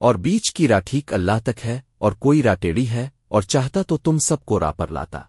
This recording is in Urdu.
اور بیچ کی راہ ٹھیک اللہ تک ہے اور کوئی راہ ٹیڑی ہے اور چاہتا تو تم سب کو راہ پر لاتا۔